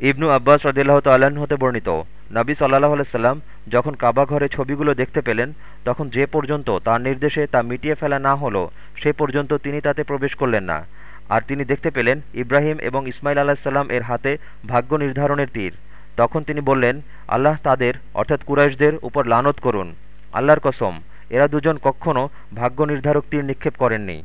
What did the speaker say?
ইবনু আব্বাস রদিল্লাহ তাল্লাহ্ন হতে বর্ণিত। নাবী সাল্লাহ আলাইসাল্লাম যখন কাবা ঘরে ছবিগুলো দেখতে পেলেন, তখন যে পর্যন্ত তার নির্দেশে তা মিটিয়ে ফেলা না হলো, সে পর্যন্ত তিনি তাতে প্রবেশ করলেন না। আর তিনি দেখতে পেলেন ইব্রাহিম এবং ইসমাইল আলাহিসাল্লাম এর হাতে ভাগ্য নির্ধারণের তীর। তখন তিনি বললেন, আল্লাহ তাদের, অর্থাৎ কুরাইশদের, উপর লানত করুন। আল্লাহর কসম, এরা দুজন কখনও ভাগ্য নির্ধারক তীর নিক্ষেপ করেননি।